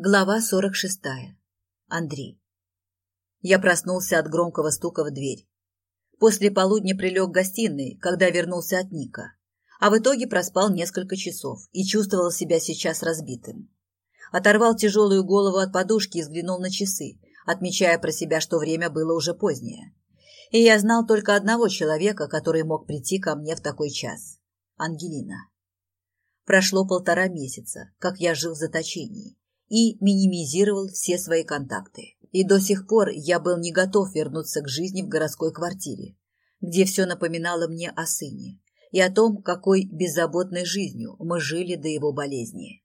Глава 46. Андрей. Я проснулся от громкого стука в дверь. После полудня прилег в гостиной, когда вернулся от Ника. А в итоге проспал несколько часов и чувствовал себя сейчас разбитым. Оторвал тяжелую голову от подушки и взглянул на часы, отмечая про себя, что время было уже позднее. И я знал только одного человека, который мог прийти ко мне в такой час. Ангелина. Прошло полтора месяца, как я жил в заточении и минимизировал все свои контакты. И до сих пор я был не готов вернуться к жизни в городской квартире, где все напоминало мне о сыне и о том, какой беззаботной жизнью мы жили до его болезни.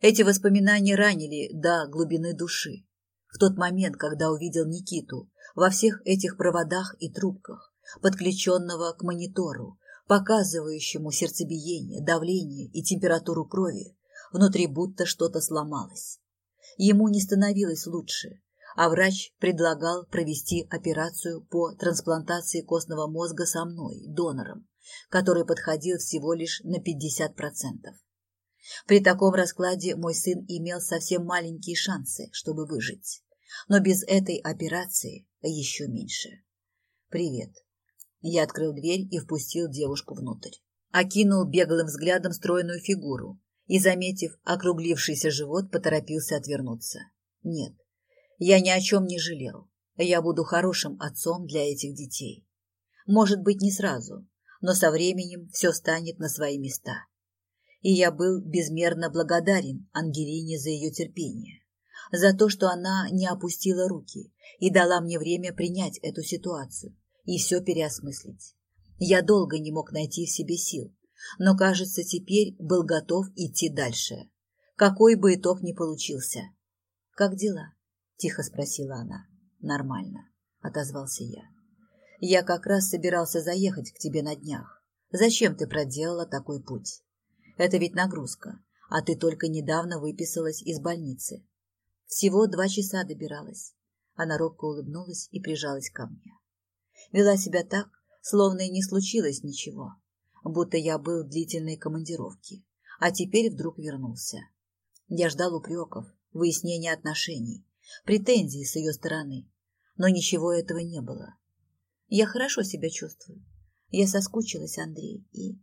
Эти воспоминания ранили до глубины души. В тот момент, когда увидел Никиту во всех этих проводах и трубках, подключенного к монитору, показывающему сердцебиение, давление и температуру крови, Внутри будто что-то сломалось. Ему не становилось лучше, а врач предлагал провести операцию по трансплантации костного мозга со мной, донором, который подходил всего лишь на 50%. При таком раскладе мой сын имел совсем маленькие шансы, чтобы выжить. Но без этой операции еще меньше. «Привет». Я открыл дверь и впустил девушку внутрь. Окинул беглым взглядом стройную фигуру, и, заметив округлившийся живот, поторопился отвернуться. Нет, я ни о чем не жалел. Я буду хорошим отцом для этих детей. Может быть, не сразу, но со временем все станет на свои места. И я был безмерно благодарен Ангелине за ее терпение, за то, что она не опустила руки и дала мне время принять эту ситуацию и все переосмыслить. Я долго не мог найти в себе сил, но, кажется, теперь был готов идти дальше. Какой бы итог ни получился. «Как дела?» – тихо спросила она. «Нормально», – отозвался я. «Я как раз собирался заехать к тебе на днях. Зачем ты проделала такой путь? Это ведь нагрузка, а ты только недавно выписалась из больницы. Всего два часа добиралась». Она робко улыбнулась и прижалась ко мне. Вела себя так, словно и не случилось ничего будто я был в длительной командировке, а теперь вдруг вернулся. Я ждал упреков, выяснения отношений, претензий с ее стороны, но ничего этого не было. Я хорошо себя чувствую. Я соскучилась, Андрей, и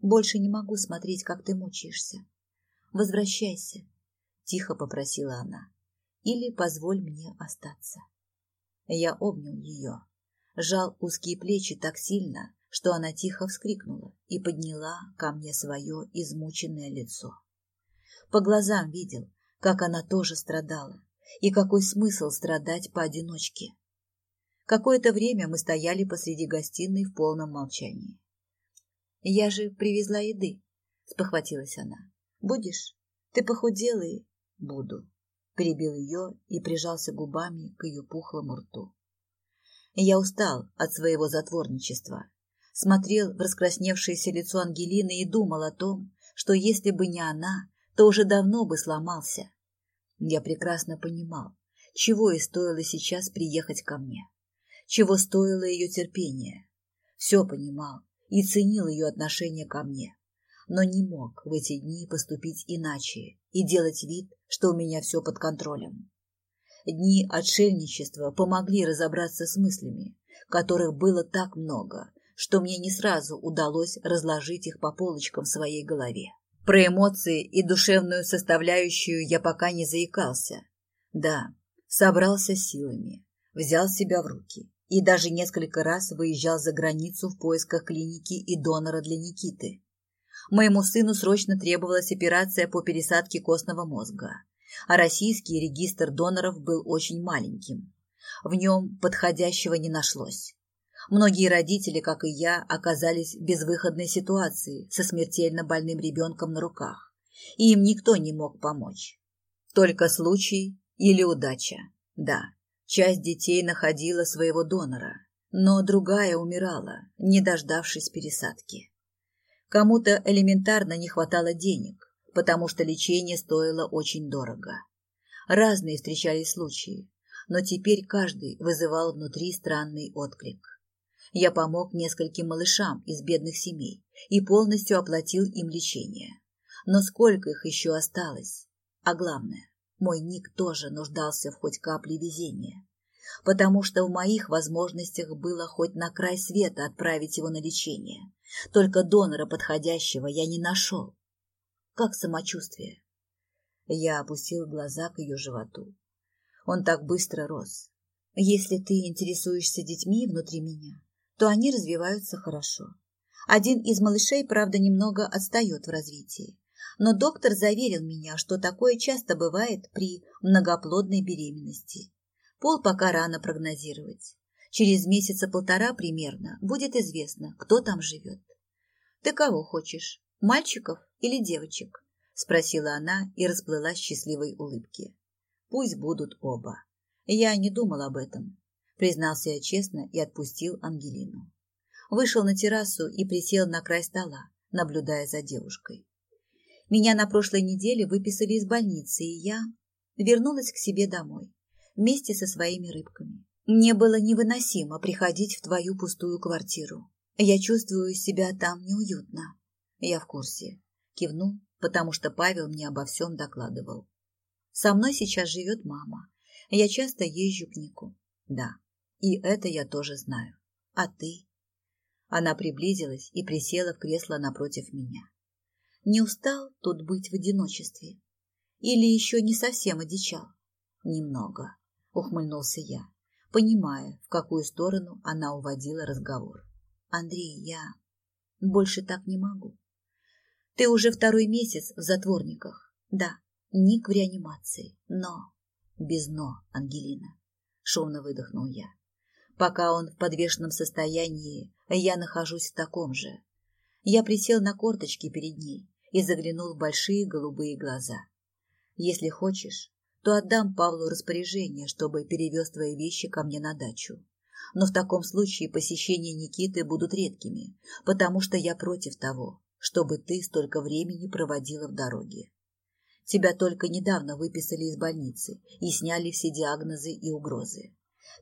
больше не могу смотреть, как ты мучаешься. Возвращайся, тихо попросила она, или позволь мне остаться. Я обнял ее, сжал узкие плечи так сильно, что она тихо вскрикнула и подняла ко мне свое измученное лицо. По глазам видел, как она тоже страдала, и какой смысл страдать поодиночке. Какое-то время мы стояли посреди гостиной в полном молчании. «Я же привезла еды», — спохватилась она. «Будешь? Ты похудела и...» «Буду», — перебил ее и прижался губами к ее пухлому рту. Я устал от своего затворничества смотрел в раскрасневшееся лицо Ангелины и думал о том, что если бы не она, то уже давно бы сломался. Я прекрасно понимал, чего и стоило сейчас приехать ко мне, чего стоило ее терпение. Все понимал и ценил ее отношение ко мне, но не мог в эти дни поступить иначе и делать вид, что у меня все под контролем. Дни отшельничества помогли разобраться с мыслями, которых было так много, что мне не сразу удалось разложить их по полочкам в своей голове. Про эмоции и душевную составляющую я пока не заикался. Да, собрался силами, взял себя в руки и даже несколько раз выезжал за границу в поисках клиники и донора для Никиты. Моему сыну срочно требовалась операция по пересадке костного мозга, а российский регистр доноров был очень маленьким. В нем подходящего не нашлось. Многие родители, как и я, оказались в безвыходной ситуации со смертельно больным ребенком на руках, и им никто не мог помочь. Только случай или удача. Да, часть детей находила своего донора, но другая умирала, не дождавшись пересадки. Кому-то элементарно не хватало денег, потому что лечение стоило очень дорого. Разные встречались случаи, но теперь каждый вызывал внутри странный отклик. Я помог нескольким малышам из бедных семей и полностью оплатил им лечение. Но сколько их еще осталось? А главное, мой Ник тоже нуждался в хоть капле везения, потому что в моих возможностях было хоть на край света отправить его на лечение. Только донора подходящего я не нашел. Как самочувствие? Я опустил глаза к ее животу. Он так быстро рос. Если ты интересуешься детьми внутри меня, то они развиваются хорошо. Один из малышей, правда, немного отстает в развитии. Но доктор заверил меня, что такое часто бывает при многоплодной беременности. Пол пока рано прогнозировать. Через месяца полтора примерно будет известно, кто там живет. «Ты кого хочешь, мальчиков или девочек?» – спросила она и расплылась счастливой улыбке. «Пусть будут оба. Я не думал об этом», – признался я честно и отпустил Ангелину вышел на террасу и присел на край стола, наблюдая за девушкой. Меня на прошлой неделе выписали из больницы, и я вернулась к себе домой вместе со своими рыбками. Мне было невыносимо приходить в твою пустую квартиру. Я чувствую себя там неуютно. Я в курсе. Кивнул, потому что Павел мне обо всем докладывал. Со мной сейчас живет мама. Я часто езжу к Нику. Да, и это я тоже знаю. А ты? Она приблизилась и присела в кресло напротив меня. Не устал тут быть в одиночестве? Или еще не совсем одичал? Немного, ухмыльнулся я, понимая, в какую сторону она уводила разговор. Андрей, я больше так не могу. Ты уже второй месяц в затворниках. Да, Ник в реанимации, но... Без но, Ангелина. Шумно выдохнул я. Пока он в подвешенном состоянии, я нахожусь в таком же. Я присел на корточки перед ней и заглянул в большие голубые глаза. Если хочешь, то отдам Павлу распоряжение, чтобы перевез твои вещи ко мне на дачу. Но в таком случае посещения Никиты будут редкими, потому что я против того, чтобы ты столько времени проводила в дороге. Тебя только недавно выписали из больницы и сняли все диагнозы и угрозы.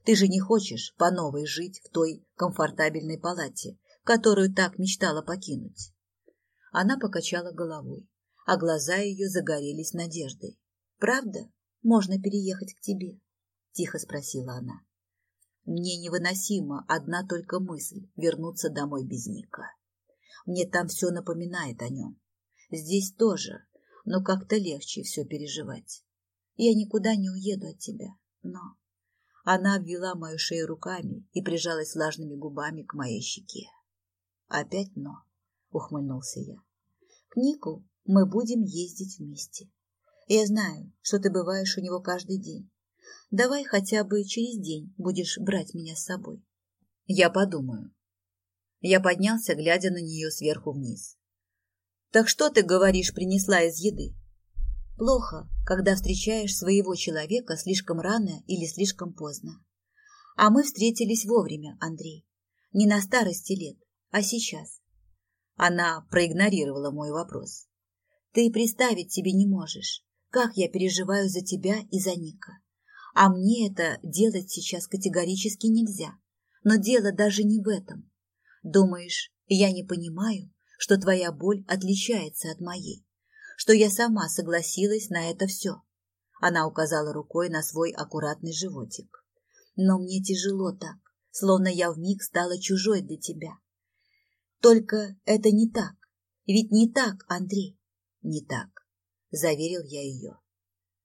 Ты же не хочешь по новой жить в той комфортабельной палате, которую так мечтала покинуть. Она покачала головой, а глаза ее загорелись надеждой. «Правда? Можно переехать к тебе?» – тихо спросила она. «Мне невыносима одна только мысль вернуться домой без Ника. Мне там все напоминает о нем. Здесь тоже, но как-то легче все переживать. Я никуда не уеду от тебя, но она обвела мою шею руками и прижалась влажными губами к моей щеке. «Опять но», — ухмыльнулся я. «К Нику мы будем ездить вместе. Я знаю, что ты бываешь у него каждый день. Давай хотя бы через день будешь брать меня с собой». «Я подумаю». Я поднялся, глядя на нее сверху вниз. «Так что ты, говоришь, принесла из еды?» Плохо, когда встречаешь своего человека слишком рано или слишком поздно. А мы встретились вовремя, Андрей. Не на старости лет, а сейчас. Она проигнорировала мой вопрос. Ты представить себе не можешь, как я переживаю за тебя и за Ника. А мне это делать сейчас категорически нельзя. Но дело даже не в этом. Думаешь, я не понимаю, что твоя боль отличается от моей? Что я сама согласилась на это все. Она указала рукой на свой аккуратный животик. Но мне тяжело так, словно я вмиг стала чужой для тебя. Только это не так. Ведь не так, Андрей. Не так, заверил я ее.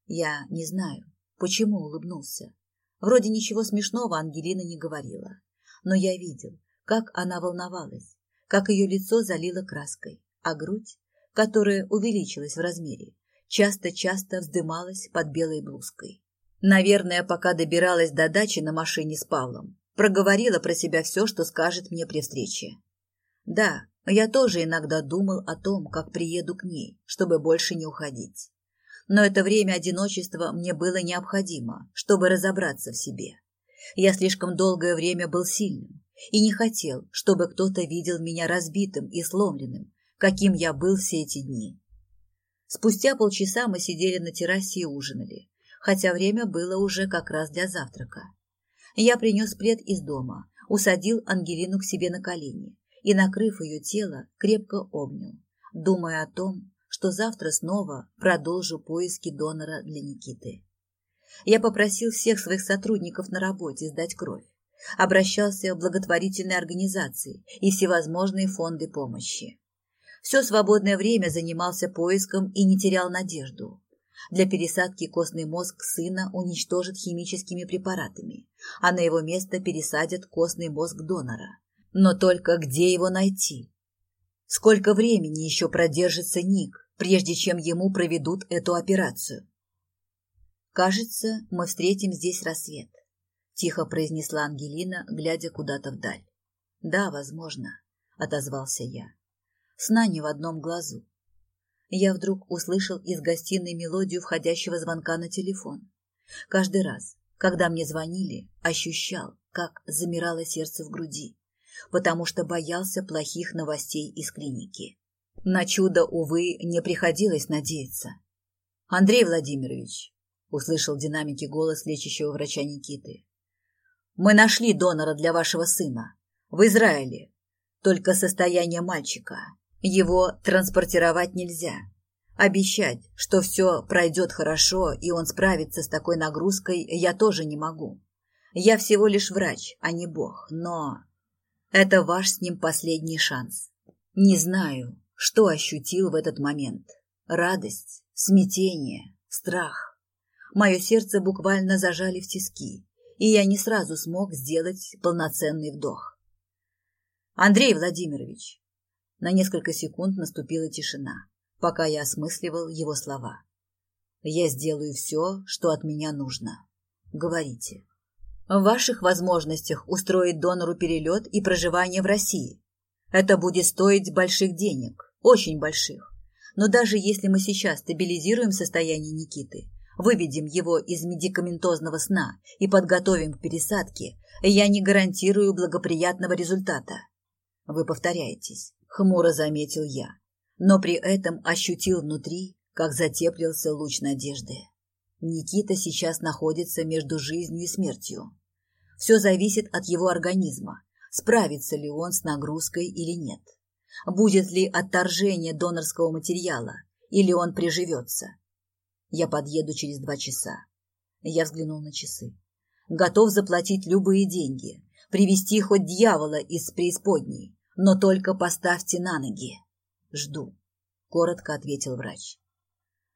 Я не знаю, почему улыбнулся. Вроде ничего смешного Ангелина не говорила, но я видел, как она волновалась, как ее лицо залило краской, а грудь которая увеличилась в размере, часто-часто вздымалась под белой блузкой. Наверное, пока добиралась до дачи на машине с Павлом, проговорила про себя все, что скажет мне при встрече. Да, я тоже иногда думал о том, как приеду к ней, чтобы больше не уходить. Но это время одиночества мне было необходимо, чтобы разобраться в себе. Я слишком долгое время был сильным и не хотел, чтобы кто-то видел меня разбитым и сломленным, каким я был все эти дни. Спустя полчаса мы сидели на террасе и ужинали, хотя время было уже как раз для завтрака. Я принес плед из дома, усадил Ангелину к себе на колени и, накрыв ее тело, крепко обнял, думая о том, что завтра снова продолжу поиски донора для Никиты. Я попросил всех своих сотрудников на работе сдать кровь. Обращался в благотворительные организации и всевозможные фонды помощи. Все свободное время занимался поиском и не терял надежду. Для пересадки костный мозг сына уничтожат химическими препаратами, а на его место пересадят костный мозг донора. Но только где его найти? Сколько времени еще продержится Ник, прежде чем ему проведут эту операцию? Кажется, мы встретим здесь рассвет, тихо произнесла Ангелина, глядя куда-то вдаль. Да, возможно, отозвался я. Сна не в одном глазу. Я вдруг услышал из гостиной мелодию входящего звонка на телефон. Каждый раз, когда мне звонили, ощущал, как замирало сердце в груди потому что боялся плохих новостей из клиники. На чудо, увы, не приходилось надеяться. «Андрей Владимирович», — услышал динамики голос лечащего врача Никиты, «мы нашли донора для вашего сына в Израиле, только состояние мальчика. Его транспортировать нельзя. Обещать, что все пройдет хорошо и он справится с такой нагрузкой, я тоже не могу. Я всего лишь врач, а не бог, но это ваш с ним последний шанс. Не знаю, что ощутил в этот момент. Радость, смятение, страх. Мое сердце буквально зажали в тиски, и я не сразу смог сделать полноценный вдох. Андрей Владимирович. На несколько секунд наступила тишина, пока я осмысливал его слова. Я сделаю все, что от меня нужно. Говорите. В ваших возможностях устроить донору перелет и проживание в России. Это будет стоить больших денег, очень больших. Но даже если мы сейчас стабилизируем состояние Никиты, выведем его из медикаментозного сна и подготовим к пересадке, я не гарантирую благоприятного результата. Вы повторяетесь, хмуро заметил я, но при этом ощутил внутри, как затеплился луч надежды. Никита сейчас находится между жизнью и смертью. Все зависит от его организма, справится ли он с нагрузкой или нет. Будет ли отторжение донорского материала, или он приживется. Я подъеду через два часа. Я взглянул на часы. Готов заплатить любые деньги, привести хоть дьявола из преисподней, но только поставьте на ноги. Жду, коротко ответил врач.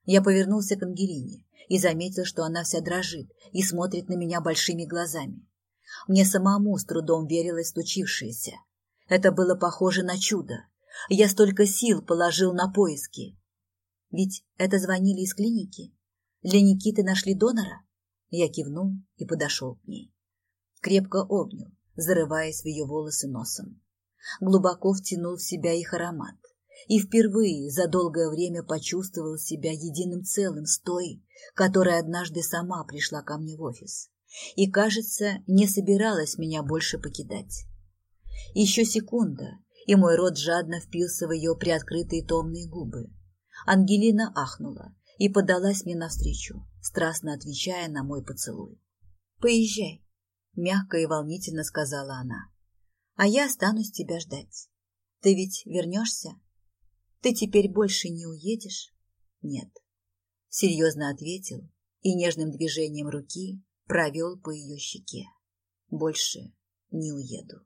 Я повернулся к Ангелине и заметил, что она вся дрожит и смотрит на меня большими глазами. Мне самому с трудом верилось случившееся. Это было похоже на чудо. Я столько сил положил на поиски. Ведь это звонили из клиники. Для Никиты нашли донора. Я кивнул и подошел к ней. Крепко обнял, зарываясь в ее волосы носом. Глубоко втянул в себя их аромат и впервые за долгое время почувствовал себя единым целым с той, которая однажды сама пришла ко мне в офис и, кажется, не собиралась меня больше покидать. Еще секунда, и мой рот жадно впился в ее приоткрытые томные губы. Ангелина ахнула и подалась мне навстречу, страстно отвечая на мой поцелуй. «Поезжай», — мягко и волнительно сказала она, — «а я останусь тебя ждать. Ты ведь вернешься?» Ты теперь больше не уедешь? Нет. Серьезно ответил и нежным движением руки провел по ее щеке. Больше не уеду.